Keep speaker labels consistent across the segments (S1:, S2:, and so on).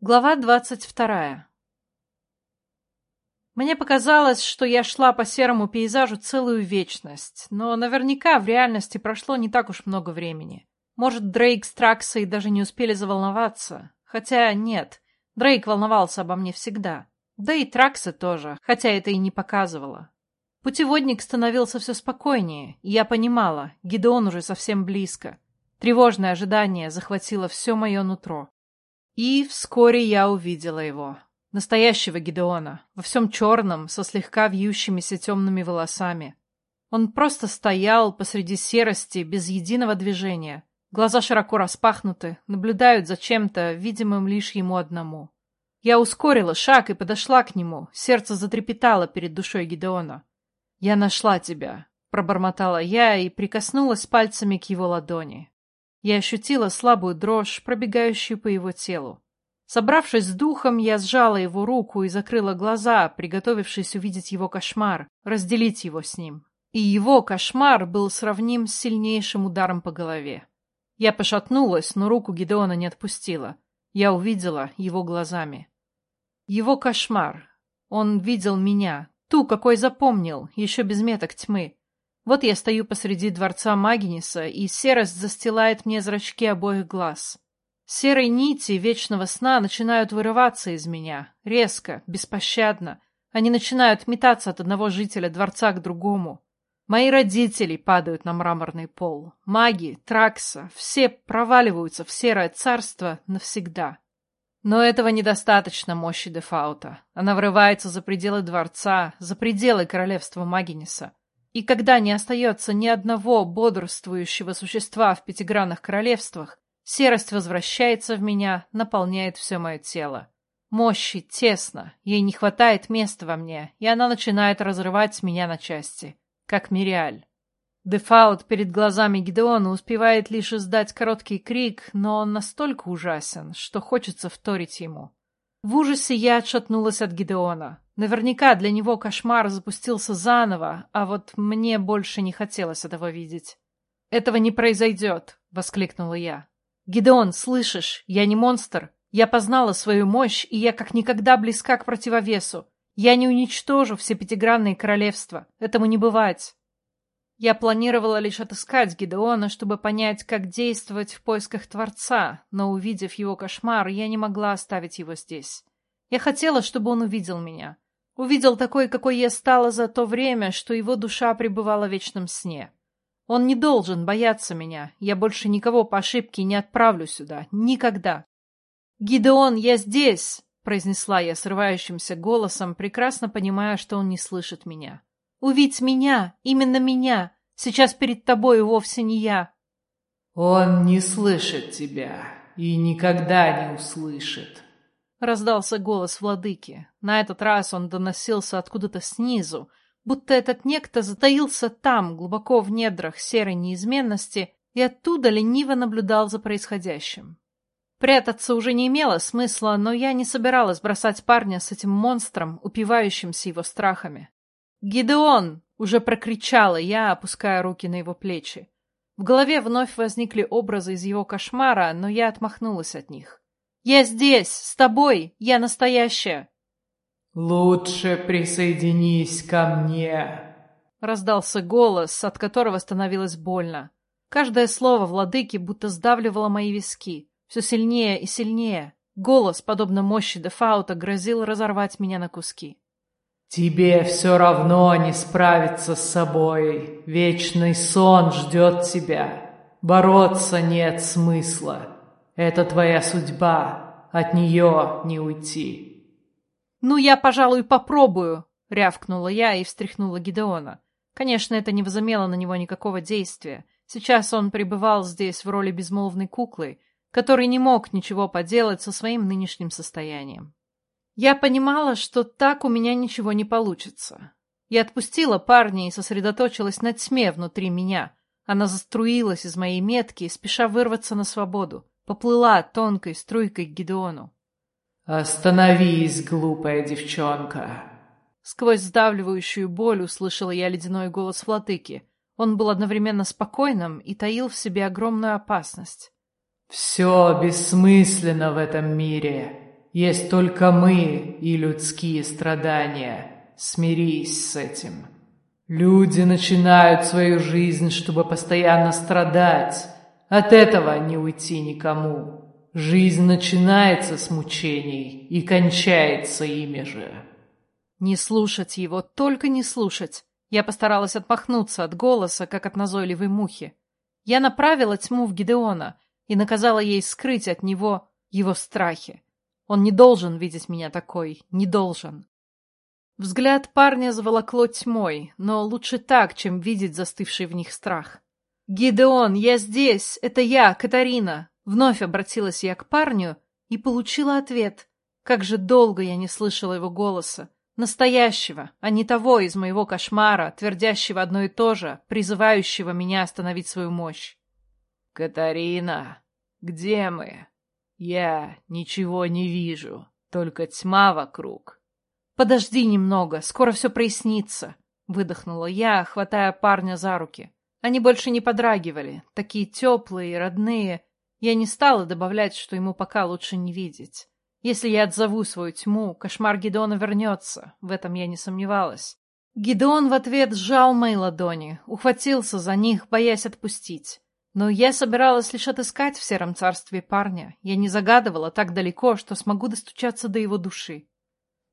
S1: Глава двадцать вторая. Мне показалось, что я шла по серому пейзажу целую вечность, но наверняка в реальности прошло не так уж много времени. Может, Дрейк с Траксой даже не успели заволноваться. Хотя нет, Дрейк волновался обо мне всегда. Да и Тракса тоже, хотя это и не показывало. Путеводник становился все спокойнее, и я понимала, Гидеон уже совсем близко. Тревожное ожидание захватило все мое нутро. И вскоре я увидела его. Настоящего Гидеона, во всем черном, со слегка вьющимися темными волосами. Он просто стоял посреди серости, без единого движения. Глаза широко распахнуты, наблюдают за чем-то, видимым лишь ему одному. Я ускорила шаг и подошла к нему, сердце затрепетало перед душой Гидеона. «Я нашла тебя», — пробормотала я и прикоснулась пальцами к его ладони. Я ощутила слабую дрожь, пробегающую по его телу. Собравшись с духом, я сжала его руку и закрыла глаза, приготовившись увидеть его кошмар, разделить его с ним. И его кошмар был сравним с сильнейшим ударом по голове. Я пошатнулась, но руку Гидеона не отпустила. Я увидела его глазами. Его кошмар. Он видел меня, ту, какой запомнил, еще без меток тьмы. Вот я стою посреди дворца Магниса, и серость застилает мне зрачки обоих глаз. Серые нити вечного сна начинают вырываться из меня, резко, беспощадно. Они начинают метаться от одного жителя дворца к другому. Мои родители падают на мраморный пол. Маги, Тракса, все проваливаются в серое царство навсегда. Но этого недостаточно мощи Дефаута. Она врывается за пределы дворца, за пределы королевства Магиниса. И когда не остается ни одного бодрствующего существа в пятигранных королевствах, серость возвращается в меня, наполняет все мое тело. Мощи тесно, ей не хватает места во мне, и она начинает разрывать меня на части, как Мириаль. Дефаут перед глазами Гидеона успевает лишь издать короткий крик, но он настолько ужасен, что хочется вторить ему. В ужасе я отшатнулась от Гидеона. Наверняка для него кошмар запустился заново, а вот мне больше не хотелось этого видеть. «Этого не произойдет!» — воскликнула я. «Гидеон, слышишь? Я не монстр. Я познала свою мощь, и я как никогда близка к противовесу. Я не уничтожу все пятигранные королевства. Этому не бывать!» Я планировала лишь отыскать Гидеона, чтобы понять, как действовать в поисках Творца, но, увидев его кошмар, я не могла оставить его здесь. Я хотела, чтобы он увидел меня. Увидел такой, какой я стала за то время, что его душа пребывала в вечном сне. Он не должен бояться меня. Я больше никого по ошибке не отправлю сюда. Никогда. «Гидеон, я здесь!» — произнесла я срывающимся голосом, прекрасно понимая, что он не слышит меня. «Увидь меня! Именно меня! Сейчас перед тобой вовсе не я!»
S2: «Он не слышит тебя и никогда не услышит!»
S1: Раздался голос владыки. На этот раз он доносился откуда-то снизу, будто этот некто затаился там, глубоко в недрах серой неизменности, и оттуда лениво наблюдал за происходящим. Прятаться уже не имело смысла, но я не собиралась бросать парня с этим монстром, упивающимся его страхами. «Гидеон!» — уже прокричала я, опуская руки на его плечи. В голове вновь возникли образы из его кошмара, но я отмахнулась от них. Я здесь, с тобой, я настоящая.
S2: Лучше присоединись ко мне.
S1: Раздался голос, от которого становилось больно. Каждое слово владыки будто сдавливало мои виски. Все сильнее и сильнее. Голос, подобно мощи Дефаута, грозил разорвать меня на куски.
S2: «Тебе все равно не справиться с собой. Вечный сон ждет тебя. Бороться нет смысла. Это твоя судьба, от нее не уйти.
S1: «Ну, я, пожалуй, попробую», — рявкнула я и встряхнула Гидеона. Конечно, это не возымело на него никакого действия. Сейчас он пребывал здесь в роли безмолвной куклы, который не мог ничего поделать со своим нынешним состоянием. Я понимала, что так у меня ничего не получится. Я отпустила парня и сосредоточилась на тьме внутри меня. Она заструилась из моей метки, спеша вырваться на свободу поплыла тонкой струйкой к Гидеону.
S2: «Остановись, глупая девчонка!»
S1: Сквозь сдавливающую боль услышала я ледяной голос владыки. Он был одновременно спокойным и таил в себе огромную опасность.
S2: «Все бессмысленно в этом мире. Есть только мы и людские страдания. Смирись с этим. Люди начинают свою жизнь, чтобы постоянно страдать. От этого не уйти никому. Жизнь начинается с мучений и кончается ими же.
S1: Не слушать его, только не слушать. Я постаралась отмахнуться от голоса, как от назойливой мухи. Я направила тьму в Гидеона и наказала ей скрыть от него его страхи. Он не должен видеть меня такой, не должен. Взгляд парня заволокло тьмой, но лучше так, чем видеть застывший в них страх. «Гидеон, я здесь! Это я, Катарина!» Вновь обратилась я к парню и получила ответ. Как же долго я не слышала его голоса. Настоящего, а не того из моего кошмара, твердящего одно и то же, призывающего меня остановить свою мощь.
S2: «Катарина, где мы?» «Я ничего не вижу, только тьма вокруг».
S1: «Подожди немного, скоро все прояснится», — выдохнула я, хватая парня за руки. Они больше не подрагивали, такие теплые и родные. Я не стала добавлять, что ему пока лучше не видеть. Если я отзову свою тьму, кошмар Гидеона вернется, в этом я не сомневалась. Гидеон в ответ сжал мои ладони, ухватился за них, боясь отпустить. Но я собиралась лишь отыскать в сером царстве парня. Я не загадывала так далеко, что смогу достучаться до его души.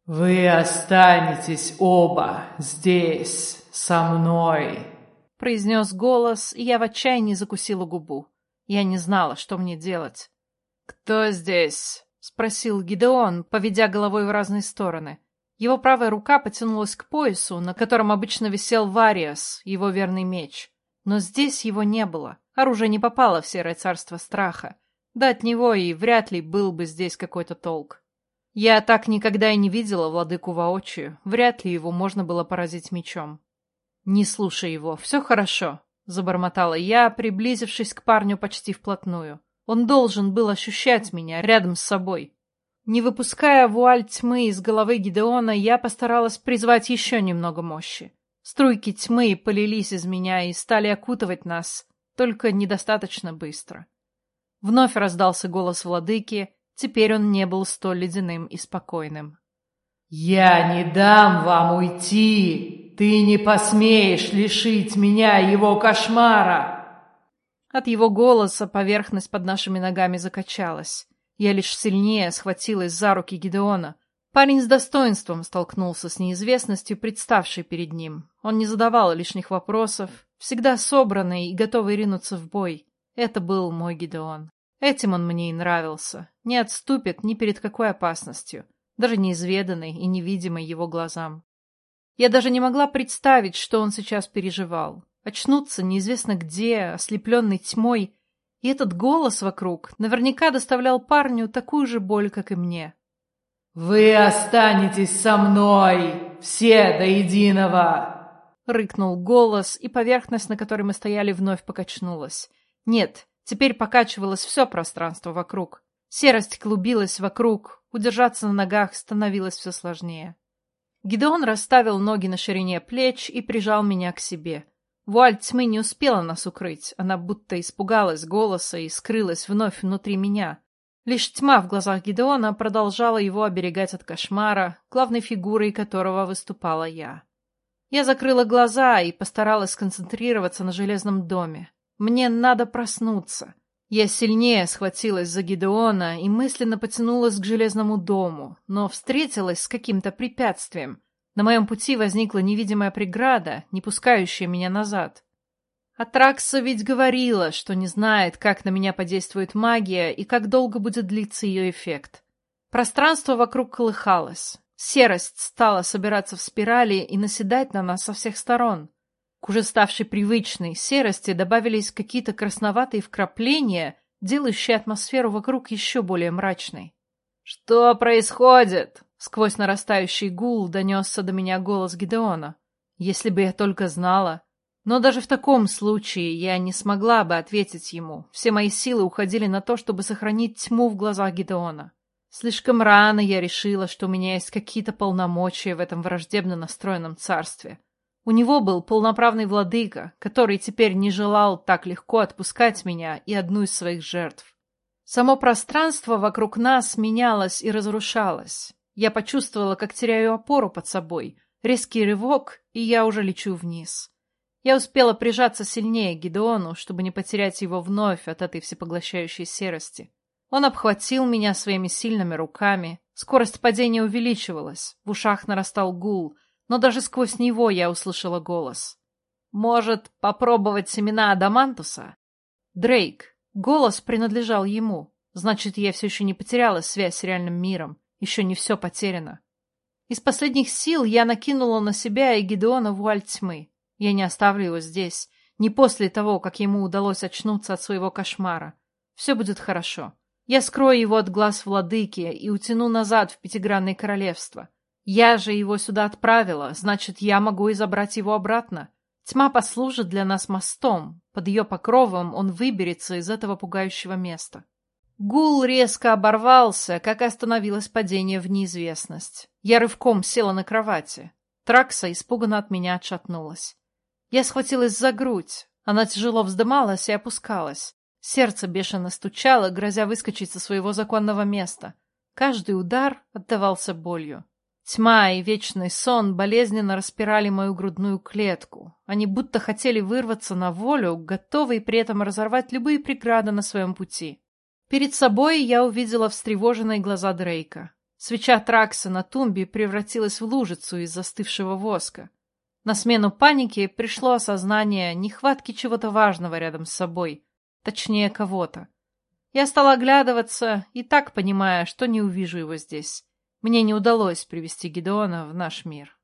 S2: «Вы останетесь оба здесь, со мной», —
S1: произнес голос, и я в отчаянии закусила губу. Я не знала, что мне делать.
S2: «Кто здесь?»
S1: — спросил Гидеон, поведя головой в разные стороны. Его правая рука потянулась к поясу, на котором обычно висел Вариас, его верный меч. Но здесь его не было. Оружие не попало в серое царство страха. Да от него и вряд ли был бы здесь какой-то толк. Я так никогда и не видела владыку воочию. Вряд ли его можно было поразить мечом. «Не слушай его, все хорошо», — забормотала я, приблизившись к парню почти вплотную. Он должен был ощущать меня рядом с собой. Не выпуская вуаль тьмы из головы Гидеона, я постаралась призвать еще немного мощи. Струйки тьмы полились из меня и стали окутывать нас, только недостаточно быстро. Вновь раздался голос владыки, теперь он не был столь ледяным и спокойным.
S2: «Я не дам вам уйти! Ты не посмеешь лишить меня его кошмара!»
S1: От его голоса поверхность под нашими ногами закачалась. Я лишь сильнее схватилась за руки Гидеона. Парень с достоинством столкнулся с неизвестностью, представшей перед ним. Он не задавал лишних вопросов, всегда собранный и готовый ринуться в бой. Это был мой Гидеон. Этим он мне и нравился. Не отступит ни перед какой опасностью даже неизведанной и невидимой его глазам. Я даже не могла представить, что он сейчас переживал. Очнуться неизвестно где, ослепленный тьмой, и этот голос вокруг наверняка доставлял парню такую же боль, как и мне.
S2: «Вы останетесь со мной, все до единого!»
S1: Рыкнул голос, и поверхность, на которой мы стояли, вновь покачнулась. Нет, теперь покачивалось все пространство вокруг. Серость клубилась вокруг, удержаться на ногах становилось все сложнее. Гидеон расставил ноги на ширине плеч и прижал меня к себе. Вуаль тьмы не успела нас укрыть, она будто испугалась голоса и скрылась вновь внутри меня. Лишь тьма в глазах Гидеона продолжала его оберегать от кошмара, главной фигурой которого выступала я. Я закрыла глаза и постаралась сконцентрироваться на железном доме. Мне надо проснуться. Я сильнее схватилась за Гидеона и мысленно потянулась к железному дому, но встретилась с каким-то препятствием. На моем пути возникла невидимая преграда, не пускающая меня назад. Атракса ведь говорила, что не знает, как на меня подействует магия и как долго будет длиться ее эффект. Пространство вокруг колыхалось. Серость стала собираться в спирали и наседать на нас со всех сторон. К уже ставшей привычной серости добавились какие-то красноватые вкрапления, делающие атмосферу вокруг еще более мрачной. «Что происходит?» — сквозь нарастающий гул донесся до меня голос Гидеона. «Если бы я только знала...» Но даже в таком случае я не смогла бы ответить ему. Все мои силы уходили на то, чтобы сохранить тьму в глазах Гидеона. Слишком рано я решила, что у меня есть какие-то полномочия в этом враждебно настроенном царстве. У него был полноправный владыка, который теперь не желал так легко отпускать меня и одну из своих жертв. Само пространство вокруг нас менялось и разрушалось. Я почувствовала, как теряю опору под собой. Резкий рывок, и я уже лечу вниз. Я успела прижаться сильнее к Гидеону, чтобы не потерять его вновь от этой всепоглощающей серости. Он обхватил меня своими сильными руками. Скорость падения увеличивалась, в ушах нарастал гул, но даже сквозь него я услышала голос. «Может, попробовать семена Адамантуса?» Дрейк, Голос принадлежал ему. Значит, я все еще не потеряла связь с реальным миром. Еще не все потеряно. Из последних сил я накинула на себя и Гидеона вуаль тьмы. Я не оставлю его здесь, не после того, как ему удалось очнуться от своего кошмара. Все будет хорошо. Я скрою его от глаз владыки и утяну назад в Пятигранное королевство. Я же его сюда отправила, значит, я могу и забрать его обратно. Тьма послужит для нас мостом. Под ее покровом он выберется из этого пугающего места. Гул резко оборвался, как остановилось падение в неизвестность. Я рывком села на кровати. Тракса испуганно от меня отшатнулась. Я схватилась за грудь. Она тяжело вздымалась и опускалась. Сердце бешено стучало, грозя выскочить со своего законного места. Каждый удар отдавался болью. Тьма и вечный сон болезненно распирали мою грудную клетку. Они будто хотели вырваться на волю, готовые при этом разорвать любые преграды на своем пути. Перед собой я увидела встревоженные глаза Дрейка. Свеча Тракса на тумбе превратилась в лужицу из застывшего воска. На смену панике пришло осознание нехватки чего-то важного рядом с собой, точнее кого-то. Я стала оглядываться и так понимая, что не увижу его здесь. Мне не удалось привести Гедеона в наш мир.